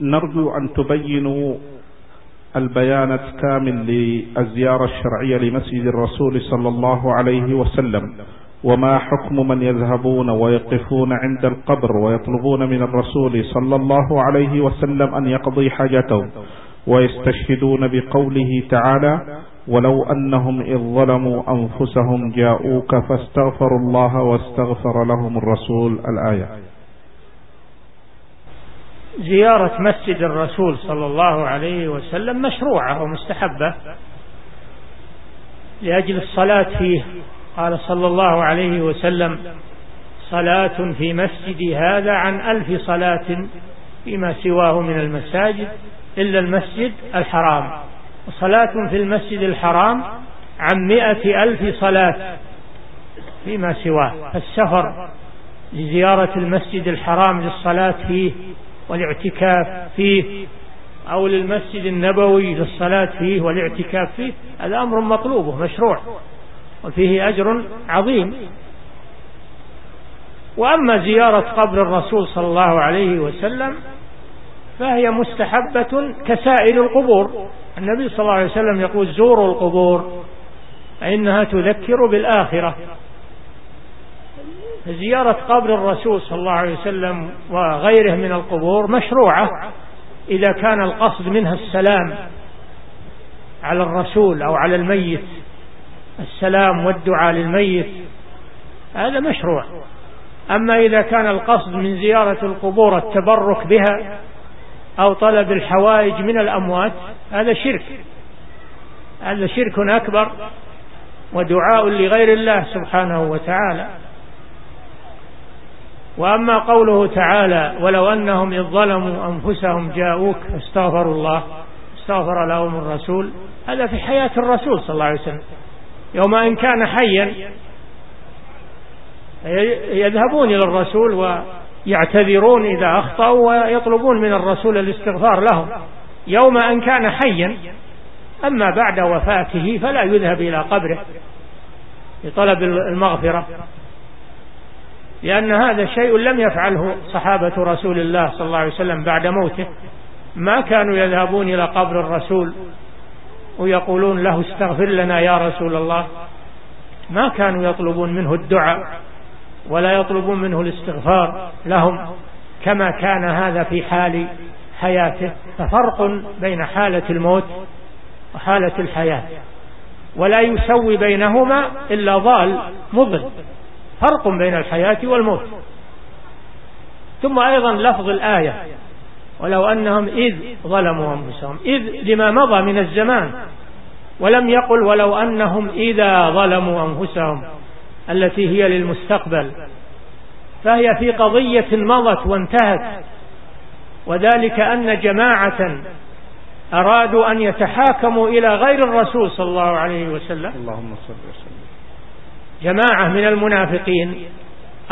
نرجو أن تبينوا البيان الكامل للزيارة الشرعية لمسجد الرسول صلى الله عليه وسلم وما حكم من يذهبون ويقفون عند القبر ويطلبون من الرسول صلى الله عليه وسلم أن يقضي حاجته ويستشهدون بقوله تعالى ولو أنهم إذ ظلموا أنفسهم جاءوك فاستغفروا الله واستغفر لهم الرسول الآية. زيارة مسجد الرسول صلى الله عليه وسلم مشروعة ومستحبة لأجل الصلاة فيه. قال صلى الله عليه وسلم صلاة في مسجد هذا عن ألف صلاة فيما سواه من المساجد إلا المسجد الحرام. وصلاة في المسجد الحرام عن مئة ألف صلاة فيما سواه. فالسفر لزيارة المسجد الحرام للصلاة فيه والاعتكاف فيه أو للمسجد النبوي للصلاة فيه والاعتكاف فيه هذا أمر مطلوب مشروع وفيه أجر عظيم. وأما زيارة قبر الرسول صلى الله عليه وسلم فهي مستحبة كسائر القبور. النبي صلى الله عليه وسلم يقول زوروا القبور فإنها تذكر بالآخرة. زيارة قبر الرسول صلى الله عليه وسلم وغيره من القبور مشروعة إذا كان القصد منها السلام على الرسول أو على الميت السلام والدعاء للميت هذا مشروع. أما إذا كان القصد من زيارة القبور التبرك بها أو طلب الحوائج من الأموات هذا شرك. هذا شرك أكبر ودعاء لغير الله سبحانه وتعالى. وأما قوله تعالى ولو أنهم إذ ظلموا أنفسهم جاءوك فاستغفروا الله استغفر لهم الرسول. هذا في حياة الرسول صلى الله عليه وسلم. يوم أن كان حيا يذهبون إلى الرسول ويعتذرون إذا أخطأوا ويطلبون من الرسول الاستغفار لهم. يوم أن كان حيا أما بعد وفاته فلا يذهب إلى قبره لطلب المغفرة. لأن هذا شيء لم يفعله صحابة رسول الله صلى الله عليه وسلم بعد موته. ما كانوا يذهبون إلى قبر الرسول ويقولون له استغفر لنا يا رسول الله. ما كانوا يطلبون منه الدعاء ولا يطلبون منه الاستغفار لهم. كما كان هذا في حال حياته. ففرق بين حالة الموت وحالة الحياة. ولا يسوي بينهما إلا ضال مضل. فرق بين الحياة والموت. ثم أيضا لفظ الآية. ولو أنهم إذ ظلموا أنفسهم إذ لما مضى من الزمان. ولم يقل ولو أنهم إذا ظلموا أنفسهم التي هي للمستقبل. فهي في قضية مضت وانتهت. وذلك أن جماعة أرادوا أن يتحاكموا إلى غير الرسول صلى الله عليه وسلم. اللهم صل وسلم. جماعة من المنافقين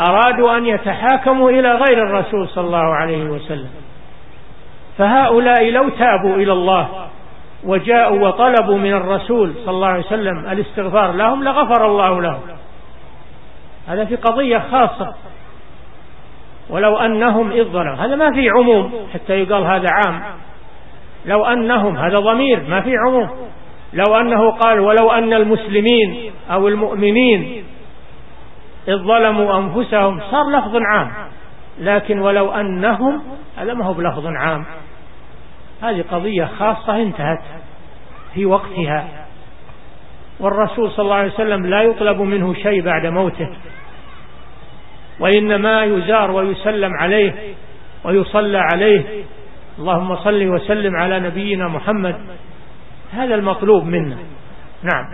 أرادوا أن يتحاكموا إلى غير الرسول صلى الله عليه وسلم. فهؤلاء لو تابوا إلى الله وجاءوا وطلبوا من الرسول صلى الله عليه وسلم الاستغفار لهم لغفر الله لهم. هذا في قضية خاصة. ولو أنهم إذ ظلموا هذا ما في عموم حتى يقال هذا عام. لو أنهم هذا ضمير ما في عموم. لو أنه قال ولو أن المسلمين أو المؤمنين إذ ظلموا أنفسهم صار لفظ عام. لكن ولو أنهم هذا ما هو بلفظ عام. هذه قضية خاصة انتهت في وقتها. والرسول صلى الله عليه وسلم لا يطلب منه شيء بعد موته. وإنما يزار ويسلم عليه ويصلى عليه. اللهم صل وسلم على نبينا محمد. هذا المطلوب منا. نعم.